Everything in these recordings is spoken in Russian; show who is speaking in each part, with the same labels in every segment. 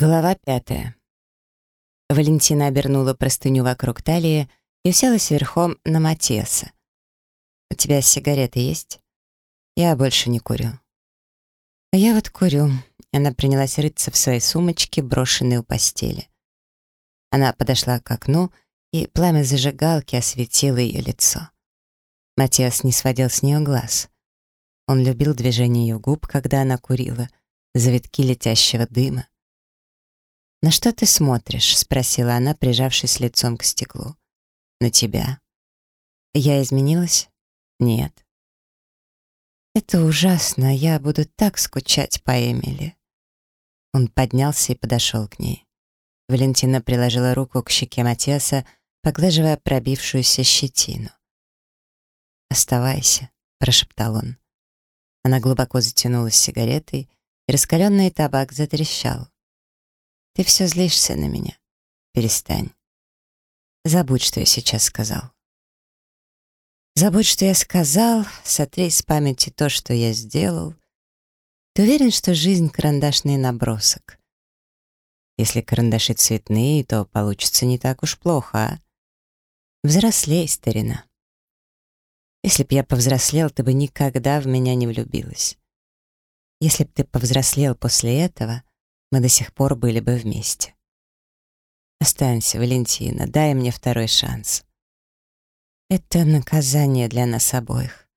Speaker 1: Глава пятая. Валентина обернула простыню вокруг талии и уселась верхом на Матеса. «У тебя сигареты есть?» «Я больше не курю». «А я вот курю». Она принялась рыться в своей сумочке, брошенной у постели. Она подошла к окну, и пламя зажигалки осветило ее лицо. Матиас не сводил с нее глаз. Он любил движение ее губ, когда она курила, завитки летящего дыма. «На что ты смотришь?» — спросила она, прижавшись лицом к стеклу. «На тебя». «Я изменилась?» «Нет». «Это ужасно. Я буду так скучать по Эмили». Он поднялся и подошел к ней. Валентина приложила руку к щеке Матиаса, поглаживая пробившуюся щетину. «Оставайся», — прошептал он. Она глубоко затянулась сигаретой, и раскаленный табак затрещал. Ты все злишься на меня. Перестань. Забудь, что я сейчас сказал. Забудь, что я сказал, сотри с памяти то, что я сделал. Ты уверен, что жизнь — карандашный набросок? Если карандаши цветные, то получится не так уж плохо, а? Взрослей, старина. Если б я повзрослел, ты бы никогда в меня не влюбилась. Если б ты повзрослел после этого, мы до сих пор были бы вместе. Останься, Валентина, дай мне второй шанс. Это наказание для нас обоих.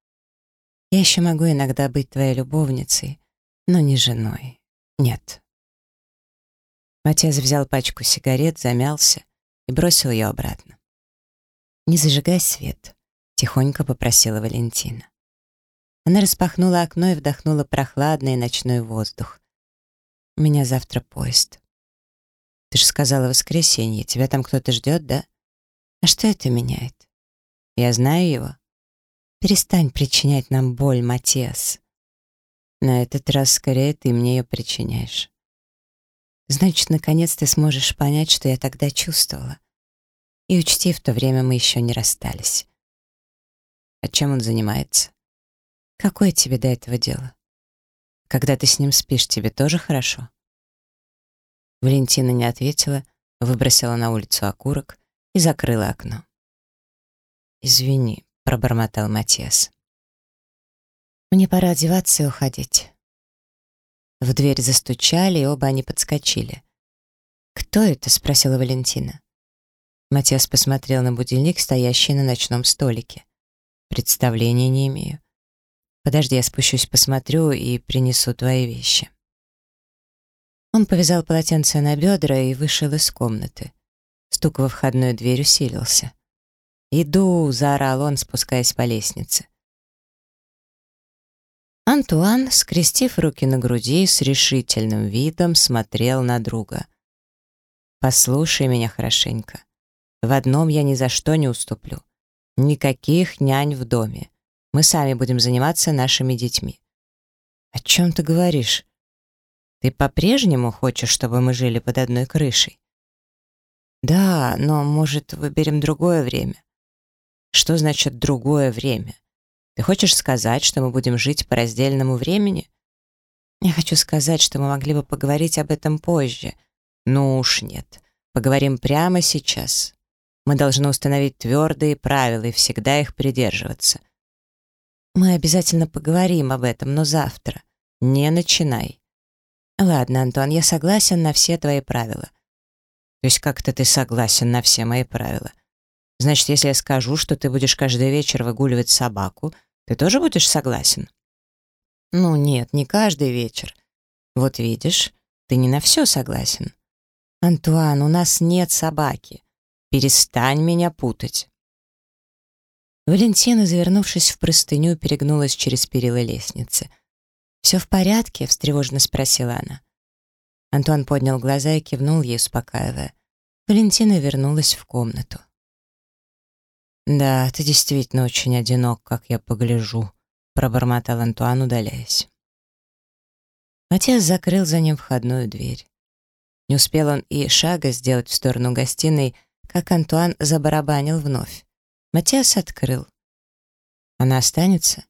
Speaker 1: Я еще могу иногда быть твоей любовницей, но не женой. Нет. Матиас взял пачку сигарет, замялся и бросил ее обратно. «Не зажигай свет», — тихонько попросила Валентина. Она распахнула окно и вдохнула прохладный ночной воздух. Меня завтра поезд. Ты же сказала воскресенье. Тебя там кто-то ждет, да? А что это меняет? Я знаю его. Перестань причинять нам боль, Матиас. На этот раз скорее ты мне ее причиняешь. Значит, наконец ты сможешь понять, что я тогда чувствовала. И учти, в то время мы еще не расстались. А чем он занимается? Какое тебе до этого дело? Когда ты с ним спишь, тебе тоже хорошо?» Валентина не ответила, выбросила на улицу окурок и закрыла окно. «Извини», — пробормотал Матиас. «Мне пора одеваться и уходить». В дверь застучали, и оба они подскочили. «Кто это?» — спросила Валентина. Матиас посмотрел на будильник, стоящий на ночном столике. «Представления не имею. Подожди, я спущусь, посмотрю и принесу твои вещи». Он повязал полотенце на бедра и вышел из комнаты. Стук во входную дверь усилился. «Иду!» — заорал он, спускаясь по лестнице. Антуан, скрестив руки на груди, с решительным видом смотрел на друга. «Послушай меня хорошенько. В одном я ни за что не уступлю. Никаких нянь в доме. Мы сами будем заниматься нашими детьми». «О чем ты говоришь? Ты по-прежнему хочешь, чтобы мы жили под одной крышей?» «Да, но, может, выберем другое время?» «Что значит «другое время»? Ты хочешь сказать, что мы будем жить по раздельному времени?» «Я хочу сказать, что мы могли бы поговорить об этом позже». «Ну уж нет. Поговорим прямо сейчас. Мы должны установить твердые правила и всегда их придерживаться. Мы обязательно поговорим об этом, но завтра. Не начинай. Ладно, Антон, я согласен на все твои правила. То есть как-то ты согласен на все мои правила? Значит, если я скажу, что ты будешь каждый вечер выгуливать собаку, ты тоже будешь согласен? Ну нет, не каждый вечер. Вот видишь, ты не на все согласен. Антуан, у нас нет собаки. Перестань меня путать. Валентина, завернувшись в простыню, перегнулась через перила лестницы. «Все в порядке?» — встревоженно спросила она. Антуан поднял глаза и кивнул ей, успокаивая. Валентина вернулась в комнату. «Да, ты действительно очень одинок, как я погляжу», — пробормотал Антуан, удаляясь. Отец закрыл за ним входную дверь. Не успел он и шага сделать в сторону гостиной, как Антуан забарабанил вновь. Матиас открыл. Она останется?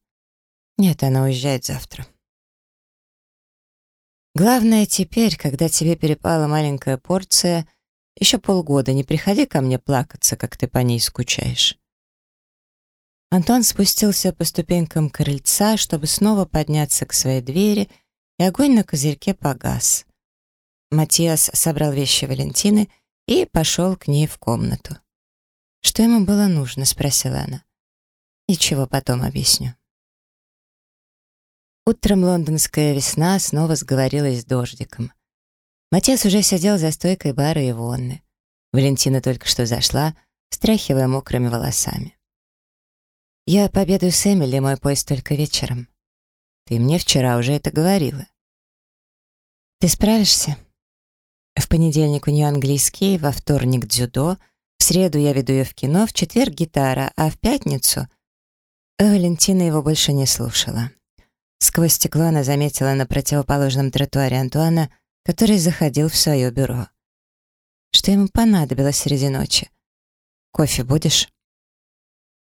Speaker 1: Нет, она уезжает завтра. Главное теперь, когда тебе перепала маленькая порция, еще полгода не приходи ко мне плакаться, как ты по ней скучаешь. Антон спустился по ступенькам крыльца, чтобы снова подняться к своей двери, и огонь на козырьке погас. Матиас собрал вещи Валентины и пошел к ней в комнату. «Что ему было нужно?» — спросила она. «Ничего, потом объясню». Утром лондонская весна снова сговорилась с дождиком. Матиас уже сидел за стойкой бара и вонны. Валентина только что зашла, встряхивая мокрыми волосами. «Я победу с Эмили, мой поезд только вечером. Ты мне вчера уже это говорила». «Ты справишься?» В понедельник у нее английский, во вторник дзюдо, в среду я веду ее в кино, в четверг гитара, а в пятницу... Валентина его больше не слушала. Сквозь стекло она заметила на противоположном тротуаре Антуана, который заходил в свое бюро. Что ему понадобилось среди ночи? «Кофе будешь?»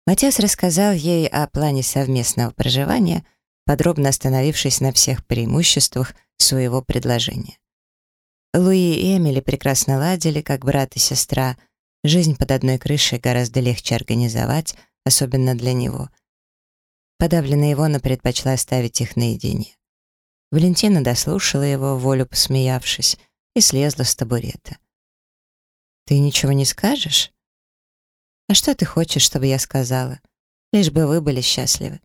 Speaker 1: Матиас рассказал ей о плане совместного проживания, подробно остановившись на всех преимуществах своего предложения. Луи и Эмили прекрасно ладили, как брат и сестра. Жизнь под одной крышей гораздо легче организовать, особенно для него. Подавленная Ивона предпочла оставить их наедине. Валентина дослушала его, волю посмеявшись, и слезла с табурета. «Ты ничего не скажешь?» «А что ты хочешь, чтобы я сказала? Лишь бы вы были счастливы».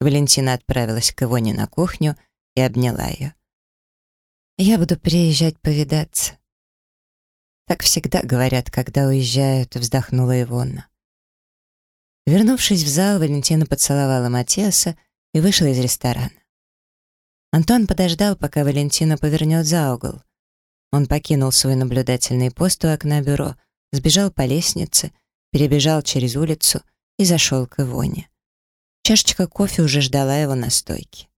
Speaker 1: Валентина отправилась к Ивоне на кухню и обняла ее. «Я буду приезжать повидаться». Так всегда говорят, когда уезжают, вздохнула Ивонна. Вернувшись в зал, Валентина поцеловала Матиаса и вышла из ресторана. Антон подождал, пока Валентина повернет за угол. Он покинул свой наблюдательный пост у окна бюро, сбежал по лестнице перебежал через улицу и зашел к Ивоне. Чашечка кофе уже ждала его на стойке.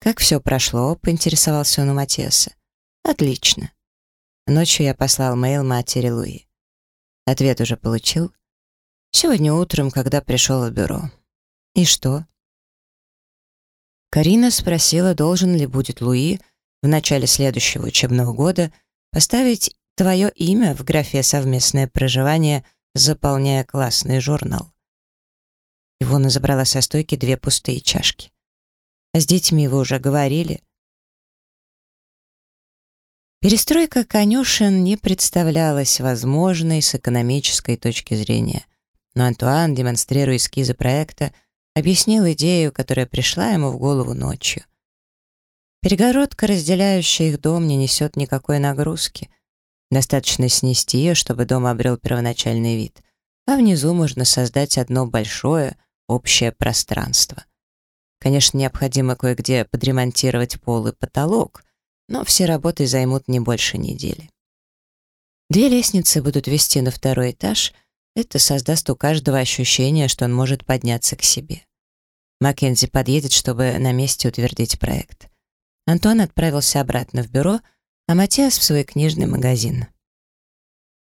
Speaker 1: «Как все прошло?» — поинтересовался он у Матеса. «Отлично. Ночью я послал мейл матери Луи. Ответ уже получил. Сегодня утром, когда пришел в бюро. И что?» Карина спросила, должен ли будет Луи в начале следующего учебного года поставить твое имя в графе «Совместное проживание» заполняя классный журнал. Ивона забрала со стойки две пустые чашки. «А с детьми вы уже говорили?» Перестройка конюшен не представлялась возможной с экономической точки зрения, но Антуан, демонстрируя эскизы проекта, объяснил идею, которая пришла ему в голову ночью. Перегородка, разделяющая их дом, не несет никакой нагрузки. Достаточно снести ее, чтобы дом обрел первоначальный вид, а внизу можно создать одно большое общее пространство. Конечно, необходимо кое-где подремонтировать пол и потолок, но все работы займут не больше недели. Две лестницы будут вести на второй этаж. Это создаст у каждого ощущение, что он может подняться к себе. Маккензи подъедет, чтобы на месте утвердить проект. Антон отправился обратно в бюро — а Матиас в свой книжный магазин.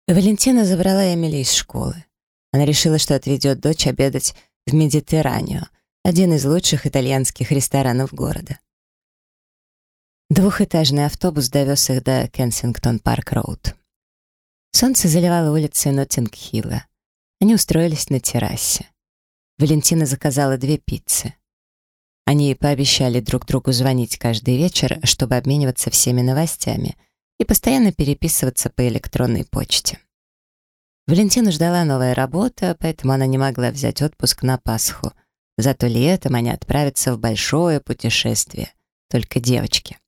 Speaker 1: Валентина забрала Эмили из школы. Она решила, что отведет дочь обедать в Mediterraneo, один из лучших итальянских ресторанов города. Двухэтажный автобус довез их до Кенсингтон-Парк-Роуд. Солнце заливало улицы Ноттинг-Хилла. Они устроились на террасе. Валентина заказала две пиццы. Они пообещали друг другу звонить каждый вечер, чтобы обмениваться всеми новостями и постоянно переписываться по электронной почте. Валентину ждала новая работа, поэтому она не могла взять отпуск на Пасху. Зато летом они отправятся в большое путешествие. Только девочки.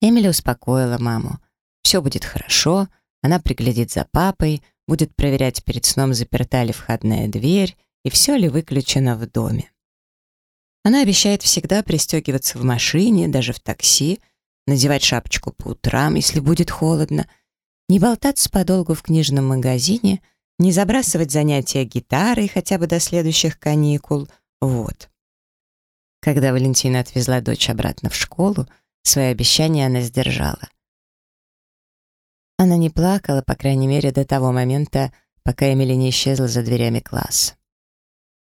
Speaker 1: Эмили успокоила маму. Все будет хорошо, она приглядит за папой, будет проверять перед сном, заперта ли входная дверь и все ли выключено в доме. Она обещает всегда пристегиваться в машине, даже в такси, надевать шапочку по утрам, если будет холодно, не болтаться подолгу в книжном магазине, не забрасывать занятия гитарой хотя бы до следующих каникул. Вот. Когда Валентина отвезла дочь обратно в школу, свои обещания она сдержала. Она не плакала, по крайней мере, до того момента, пока Эмили не исчезла за дверями класса.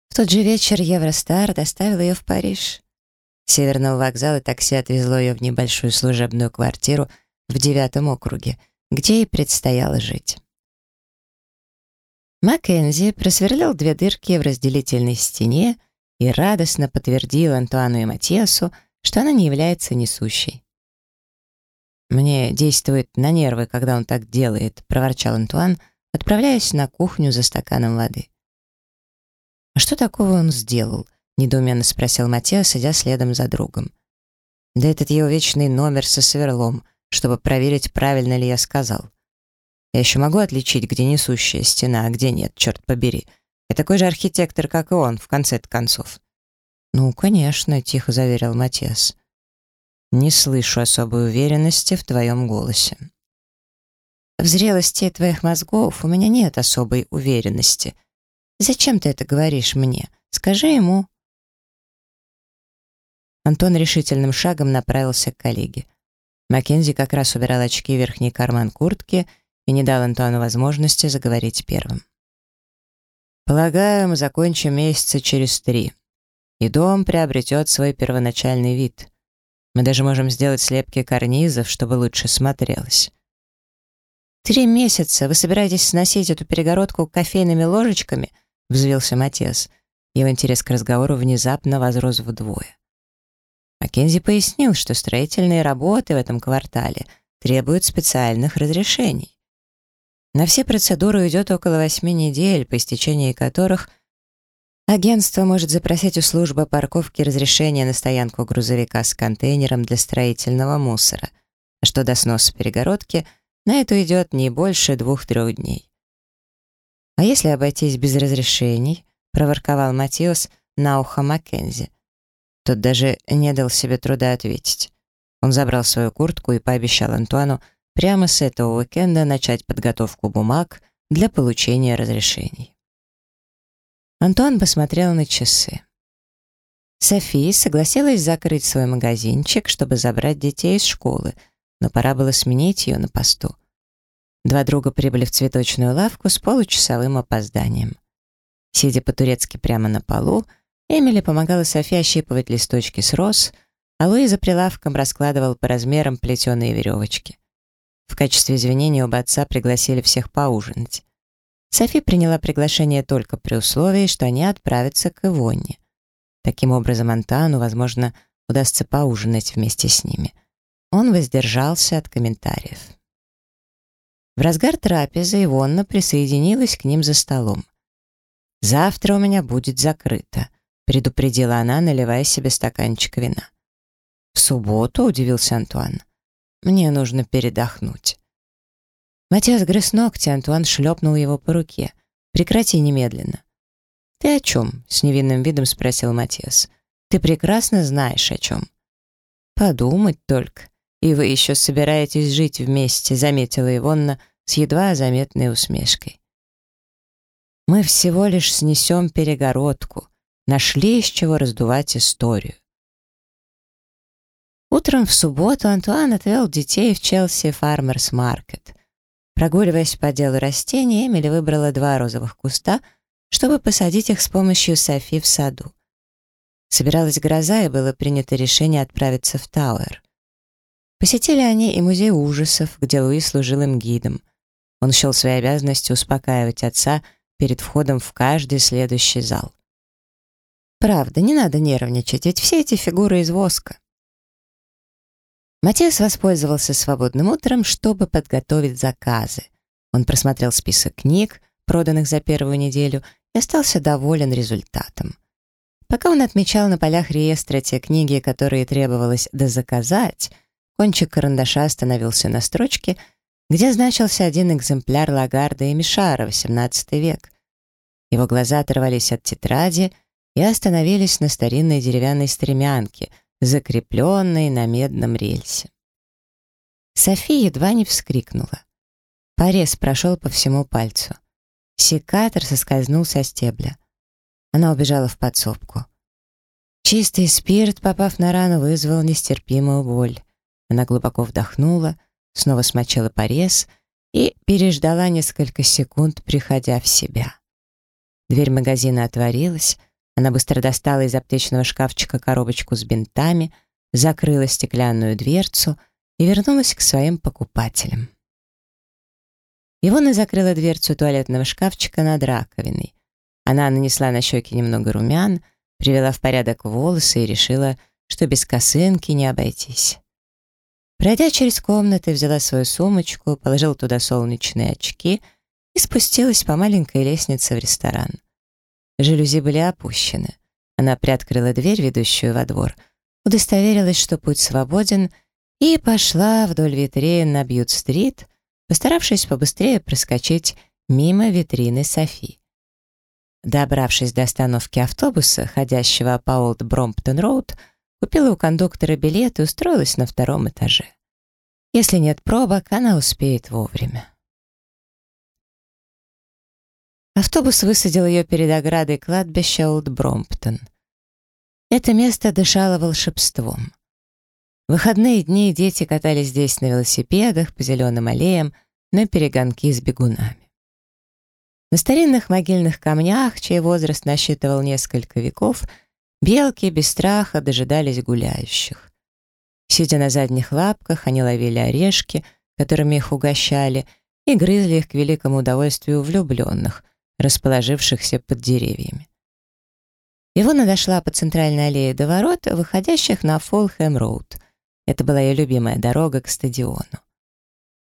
Speaker 1: В тот же вечер Евростар доставил ее в Париж. Северного вокзала такси отвезло ее в небольшую служебную квартиру в девятом округе, где ей предстояло жить. Маккензи просверлил две дырки в разделительной стене и радостно подтвердил Антуану и Матиасу, что она не является несущей. «Мне действует на нервы, когда он так делает», — проворчал Антуан, отправляясь на кухню за стаканом воды. «А что такого он сделал?» — недоуменно спросил Матиас, сидя следом за другом. «Да этот его вечный номер со сверлом, чтобы проверить, правильно ли я сказал. Я еще могу отличить, где несущая стена, а где нет, черт побери. Я такой же архитектор, как и он, в конце-то концов». «Ну, конечно», — тихо заверил Матиас. «Не слышу особой уверенности в твоем голосе». «В зрелости твоих мозгов у меня нет особой уверенности. Зачем ты это говоришь мне? Скажи ему». Антон решительным шагом направился к коллеге. Маккензи как раз убирал очки в верхний карман куртки и не дал Антону возможности заговорить первым. «Полагаю, мы закончим месяца через три и дом приобретет свой первоначальный вид. Мы даже можем сделать слепки карнизов, чтобы лучше смотрелось. «Три месяца вы собираетесь сносить эту перегородку кофейными ложечками?» — взвился Матес. Его интерес к разговору внезапно возрос вдвое. Маккензи пояснил, что строительные работы в этом квартале требуют специальных разрешений. На все процедуры уйдет около восьми недель, по истечении которых — Агентство может запросить у службы парковки разрешение на стоянку грузовика с контейнером для строительного мусора. Что до сноса перегородки, на это идет не больше двух-трех дней. «А если обойтись без разрешений?» — проворковал Матиос на ухо Маккензи. Тот даже не дал себе труда ответить. Он забрал свою куртку и пообещал Антуану прямо с этого уикенда начать подготовку бумаг для получения разрешений. Антуан посмотрел на часы. София согласилась закрыть свой магазинчик, чтобы забрать детей из школы, но пора было сменить ее на посту. Два друга прибыли в цветочную лавку с получасовым опозданием. Сидя по-турецки прямо на полу, Эмили помогала Софии ощипывать листочки с роз, а Луи за прилавком раскладывал по размерам плетеные веревочки. В качестве извинения оба отца пригласили всех поужинать. Софи приняла приглашение только при условии, что они отправятся к Ивонне. Таким образом, Антану, возможно, удастся поужинать вместе с ними. Он воздержался от комментариев. В разгар трапезы Ивонна присоединилась к ним за столом. «Завтра у меня будет закрыто», — предупредила она, наливая себе стаканчик вина. «В субботу?» — удивился Антуан. «Мне нужно передохнуть». Матиас грыз ногти, Антуан шлепнул его по руке. «Прекрати немедленно». «Ты о чем?» — с невинным видом спросил Матиас. «Ты прекрасно знаешь, о чем». «Подумать только. И вы еще собираетесь жить вместе», — заметила Ивонна с едва заметной усмешкой. «Мы всего лишь снесем перегородку. Нашли из чего раздувать историю». Утром в субботу Антуан отвел детей в Челси Фармерс Маркет. Прогуливаясь по делу растений, Эмили выбрала два розовых куста, чтобы посадить их с помощью Софи в саду. Собиралась гроза, и было принято решение отправиться в Тауэр. Посетили они и музей ужасов, где Луи служил им гидом. Он счел своей обязанностью успокаивать отца перед входом в каждый следующий зал. Правда, не надо нервничать, ведь все эти фигуры из воска. Матиас воспользовался свободным утром, чтобы подготовить заказы. Он просмотрел список книг, проданных за первую неделю, и остался доволен результатом. Пока он отмечал на полях реестра те книги, которые требовалось дозаказать, кончик карандаша остановился на строчке, где значился один экземпляр Лагарда и Мишара, XVIII век. Его глаза оторвались от тетради и остановились на старинной деревянной стремянке — закрепленной на медном рельсе. София едва не вскрикнула. Порез прошел по всему пальцу. Секатор соскользнул со стебля. Она убежала в подсобку. Чистый спирт, попав на рану, вызвал нестерпимую боль. Она глубоко вдохнула, снова смочила порез и переждала несколько секунд, приходя в себя. Дверь магазина отворилась, Она быстро достала из аптечного шкафчика коробочку с бинтами, закрыла стеклянную дверцу и вернулась к своим покупателям. Ивона закрыла дверцу туалетного шкафчика над раковиной. Она нанесла на щеки немного румян, привела в порядок волосы и решила, что без косынки не обойтись. Пройдя через комнаты, взяла свою сумочку, положила туда солнечные очки и спустилась по маленькой лестнице в ресторан. Жалюзи были опущены. Она приоткрыла дверь, ведущую во двор, удостоверилась, что путь свободен, и пошла вдоль витрин на Бьют-стрит, постаравшись побыстрее проскочить мимо витрины Софи. Добравшись до остановки автобуса, ходящего по Олд Бромптон-Роуд, купила у кондуктора билет и устроилась на втором этаже. Если нет пробок, она успеет вовремя. Автобус высадил ее перед оградой кладбища Олд Бромптон. Это место дышало волшебством. В выходные дни дети катались здесь на велосипедах по зеленым аллеям на перегонки с бегунами. На старинных могильных камнях, чей возраст насчитывал несколько веков, белки без страха дожидались гуляющих. Сидя на задних лапках, они ловили орешки, которыми их угощали, и грызли их к великому удовольствию влюбленных, расположившихся под деревьями. Ивона дошла по центральной аллее до ворот, выходящих на Фолхэм-роуд. Это была ее любимая дорога к стадиону.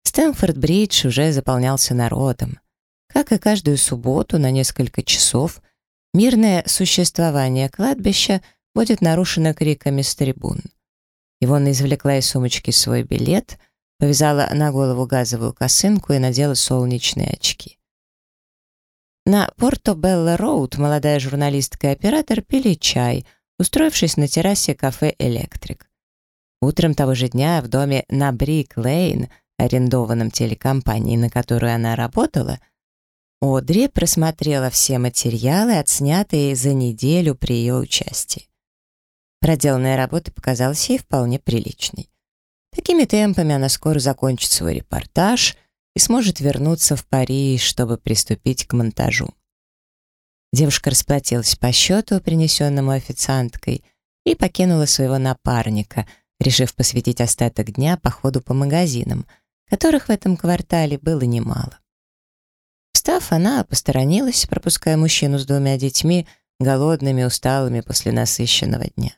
Speaker 1: Стэнфорд-бридж уже заполнялся народом. Как и каждую субботу на несколько часов, мирное существование кладбища будет нарушено криками с трибун. Ивона извлекла из сумочки свой билет, повязала на голову газовую косынку и надела солнечные очки. На Порто-Белло-Роуд молодая журналистка и оператор пили чай, устроившись на террасе кафе «Электрик». Утром того же дня в доме на Брик-Лейн, арендованном телекомпанией, на которую она работала, Одри просмотрела все материалы, отснятые за неделю при ее участии. Проделанная работа показалась ей вполне приличной. Такими темпами она скоро закончит свой репортаж и сможет вернуться в Париж, чтобы приступить к монтажу. Девушка расплатилась по счету, принесенному официанткой, и покинула своего напарника, решив посвятить остаток дня походу по магазинам, которых в этом квартале было немало. Встав, она посторонилась, пропуская мужчину с двумя детьми, голодными, усталыми после насыщенного дня.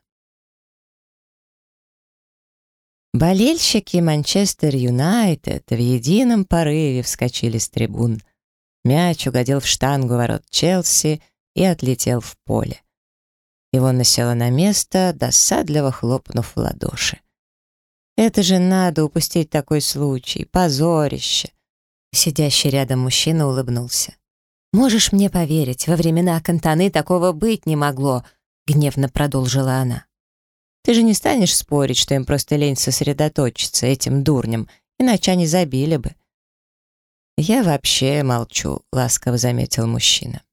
Speaker 1: Болельщики Манчестер Юнайтед в едином порыве вскочили с трибун. Мяч угодил в штангу ворот Челси и отлетел в поле. Его насела на место, досадливо хлопнув в ладоши. «Это же надо упустить такой случай! Позорище!» Сидящий рядом мужчина улыбнулся. «Можешь мне поверить, во времена Кантаны такого быть не могло», — гневно продолжила она. «Ты же не станешь спорить, что им просто лень сосредоточиться этим дурнем, иначе они забили бы». «Я вообще молчу», — ласково заметил мужчина.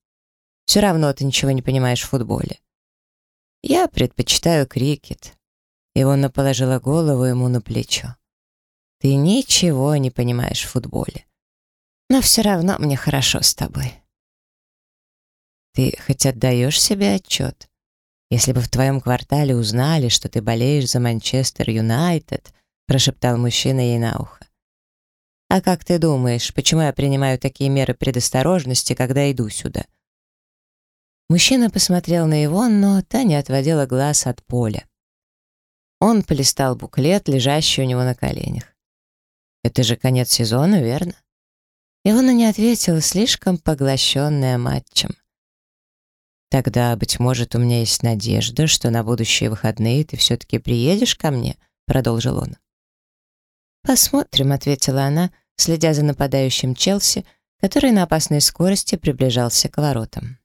Speaker 1: «Все равно ты ничего не понимаешь в футболе». «Я предпочитаю крикет». Ивона положила голову ему на плечо. «Ты ничего не понимаешь в футболе. Но все равно мне хорошо с тобой. Ты хоть отдаешь себе отчет? Если бы в твоем квартале узнали, что ты болеешь за Манчестер Юнайтед, прошептал мужчина ей на ухо. А как ты думаешь, почему я принимаю такие меры предосторожности, когда иду сюда? Мужчина посмотрел на его, но та не отводила глаз от поля. Он полистал буклет, лежащий у него на коленях. «Это же конец сезона, верно?» Ивана не ответила, слишком поглощенная матчем. «Тогда, быть может, у меня есть надежда, что на будущие выходные ты все-таки приедешь ко мне?» — продолжил он. «Посмотрим», — ответила она, следя за нападающим Челси, который на опасной скорости приближался к воротам.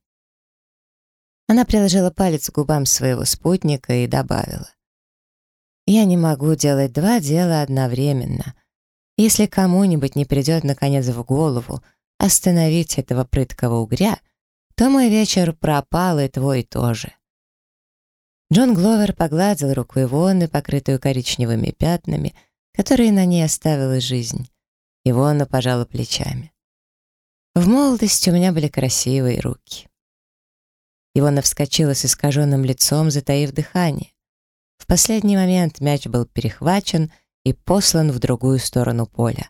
Speaker 1: Она приложила палец к губам своего спутника и добавила. «Я не могу делать два дела одновременно. Если кому-нибудь не придет наконец в голову остановить этого прыткого угря, то мой вечер пропал, и твой тоже. Джон Гловер погладил руку Ивоны, покрытую коричневыми пятнами, которые на ней оставила жизнь. Ивона пожала плечами. В молодости у меня были красивые руки. Ивона вскочила с искаженным лицом, затаив дыхание. В последний момент мяч был перехвачен и послан в другую сторону поля.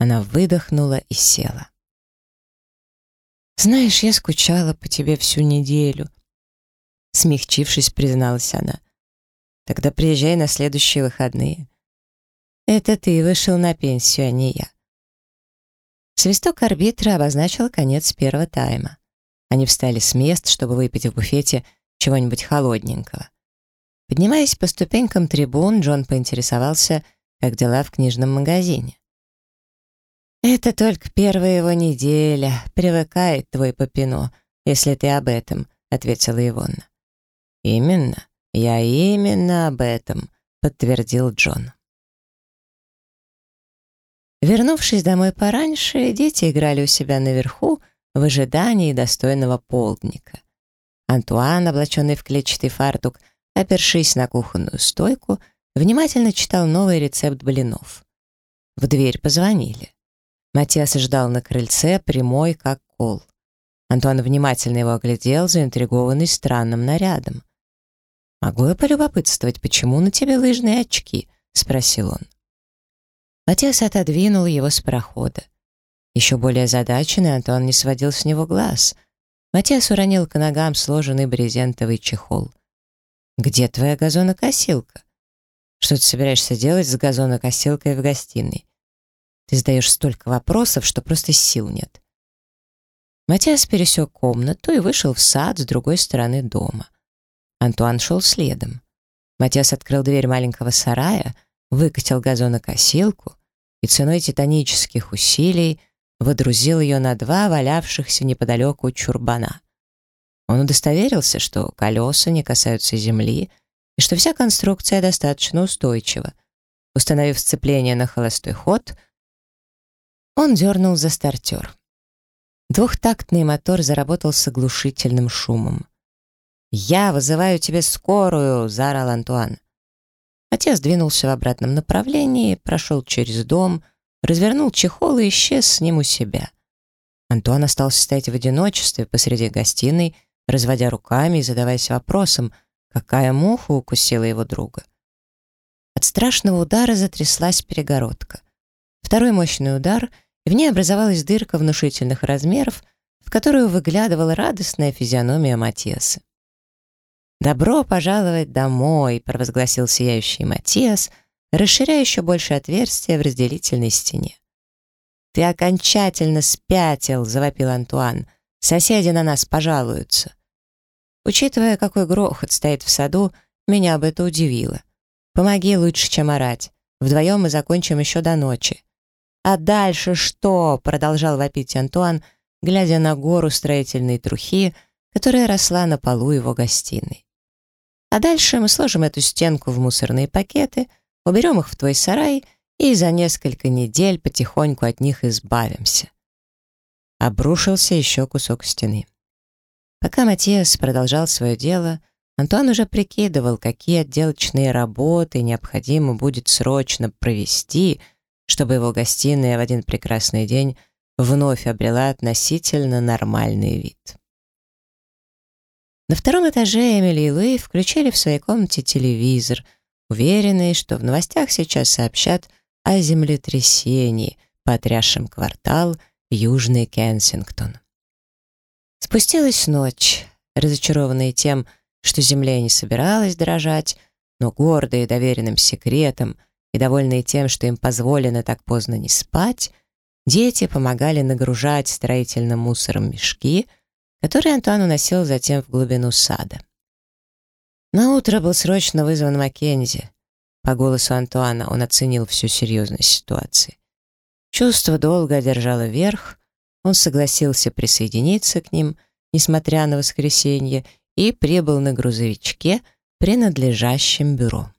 Speaker 1: Она выдохнула и села. «Знаешь, я скучала по тебе всю неделю», — смягчившись, призналась она. «Тогда приезжай на следующие выходные». «Это ты вышел на пенсию, а не я». Свисток арбитра обозначил конец первого тайма. Они встали с мест, чтобы выпить в буфете чего-нибудь холодненького. Поднимаясь по ступенькам трибун, Джон поинтересовался, как дела в книжном магазине. «Это только первая его неделя. Привыкает твой Попино, если ты об этом», — ответила Ивонна. «Именно. Я именно об этом», — подтвердил Джон. Вернувшись домой пораньше, дети играли у себя наверху в ожидании достойного полдника. Антуан, облаченный в клетчатый фартук, опершись на кухонную стойку, внимательно читал новый рецепт блинов. В дверь позвонили. Матиас ждал на крыльце, прямой, как кол. Антуан внимательно его оглядел, заинтригованный странным нарядом. «Могу я полюбопытствовать, почему на тебе лыжные очки?» — спросил он. Матиас отодвинул его с прохода. Еще более озадаченный Антуан не сводил с него глаз. Матиас уронил к ногам сложенный брезентовый чехол. «Где твоя газонокосилка? Что ты собираешься делать с газонокосилкой в гостиной? Ты задаешь столько вопросов, что просто сил нет». Матиас пересек комнату и вышел в сад с другой стороны дома. Антуан шел следом. Матиас открыл дверь маленького сарая, выкатил газонокосилку и ценой титанических усилий водрузил ее на два валявшихся неподалеку чурбана. Он удостоверился, что колеса не касаются земли и что вся конструкция достаточно устойчива. Установив сцепление на холостой ход, он дернул за стартер. Двухтактный мотор заработал с оглушительным шумом. «Я вызываю тебе скорую!» — заорал Антуан. Отец двинулся в обратном направлении, прошел через дом, развернул чехол и исчез с ним у себя. Антуан остался стоять в одиночестве посреди гостиной, разводя руками и задаваясь вопросом, какая муха укусила его друга. От страшного удара затряслась перегородка. Второй мощный удар, и в ней образовалась дырка внушительных размеров, в которую выглядывала радостная физиономия Матиаса. «Добро пожаловать домой», — провозгласил сияющий Матиас — расширяя еще больше отверстия в разделительной стене. «Ты окончательно спятил!» — завопил Антуан. «Соседи на нас пожалуются!» Учитывая, какой грохот стоит в саду, меня бы это удивило. Помоги лучше, чем орать. Вдвоем мы закончим еще до ночи. «А дальше что?» — продолжал вопить Антуан, глядя на гору строительной трухи, которая росла на полу его гостиной. «А дальше мы сложим эту стенку в мусорные пакеты — уберем их в твой сарай и за несколько недель потихоньку от них избавимся. Обрушился еще кусок стены. Пока Матиас продолжал свое дело, Антуан уже прикидывал, какие отделочные работы необходимо будет срочно провести, чтобы его гостиная в один прекрасный день вновь обрела относительно нормальный вид. На втором этаже Эмили и Луи включили в своей комнате телевизор — уверенные, что в новостях сейчас сообщат о землетрясении, потрясшем квартал Южный Кенсингтон. Спустилась ночь, разочарованные тем, что земля не собиралась дрожать, но гордые доверенным секретом и довольные тем, что им позволено так поздно не спать, дети помогали нагружать строительным мусором мешки, которые Антуан уносил затем в глубину сада. На утро был срочно вызван Маккензи. По голосу Антуана он оценил всю серьезность ситуации. Чувство долго одержало верх, он согласился присоединиться к ним, несмотря на воскресенье, и прибыл на грузовичке, принадлежащем бюро.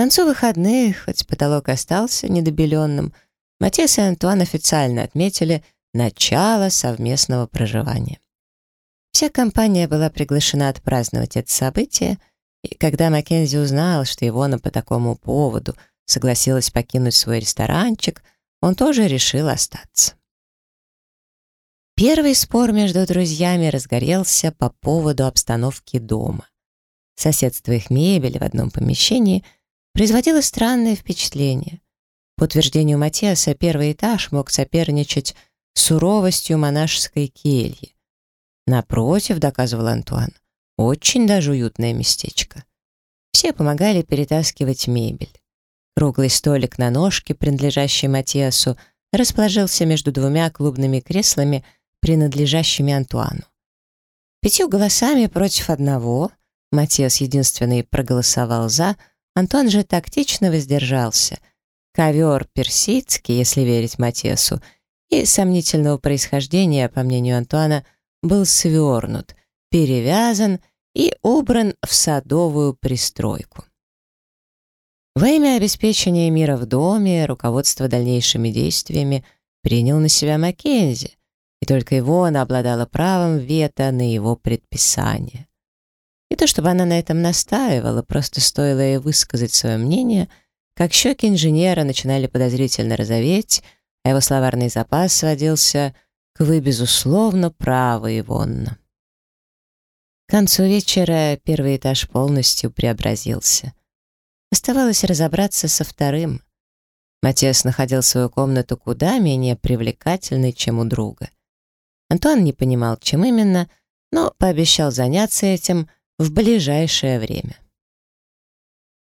Speaker 1: Концу выходных, хоть потолок остался недобеленным, Матес и Антуан официально отметили начало совместного проживания. Вся компания была приглашена отпраздновать это событие, и когда Маккензи узнал, что Ивона по такому поводу согласилась покинуть свой ресторанчик, он тоже решил остаться. Первый спор между друзьями разгорелся по поводу обстановки дома. Соседство их мебели в одном помещении производило странное впечатление. По утверждению Матиаса, первый этаж мог соперничать с суровостью монашеской кельи. Напротив, доказывал Антуан, очень даже уютное местечко. Все помогали перетаскивать мебель. Круглый столик на ножке, принадлежащий Матиасу, расположился между двумя клубными креслами, принадлежащими Антуану. Пятью голосами против одного Матиас единственный проголосовал «за», Антуан же тактично воздержался. Ковер персидский, если верить Матиасу, и сомнительного происхождения, по мнению Антуана, был свернут, перевязан и убран в садовую пристройку. Во имя обеспечения мира в доме руководство дальнейшими действиями принял на себя Маккензи, и только его она обладала правом вето на его предписание. Не то чтобы она на этом настаивала, просто стоило ей высказать свое мнение, как щеки инженера начинали подозрительно розоветь, а его словарный запас сводился к «вы, безусловно, правы, Ивонна». К концу вечера первый этаж полностью преобразился. Оставалось разобраться со вторым. Матиас находил свою комнату куда менее привлекательной, чем у друга. Антуан не понимал, чем именно, но пообещал заняться этим в ближайшее время.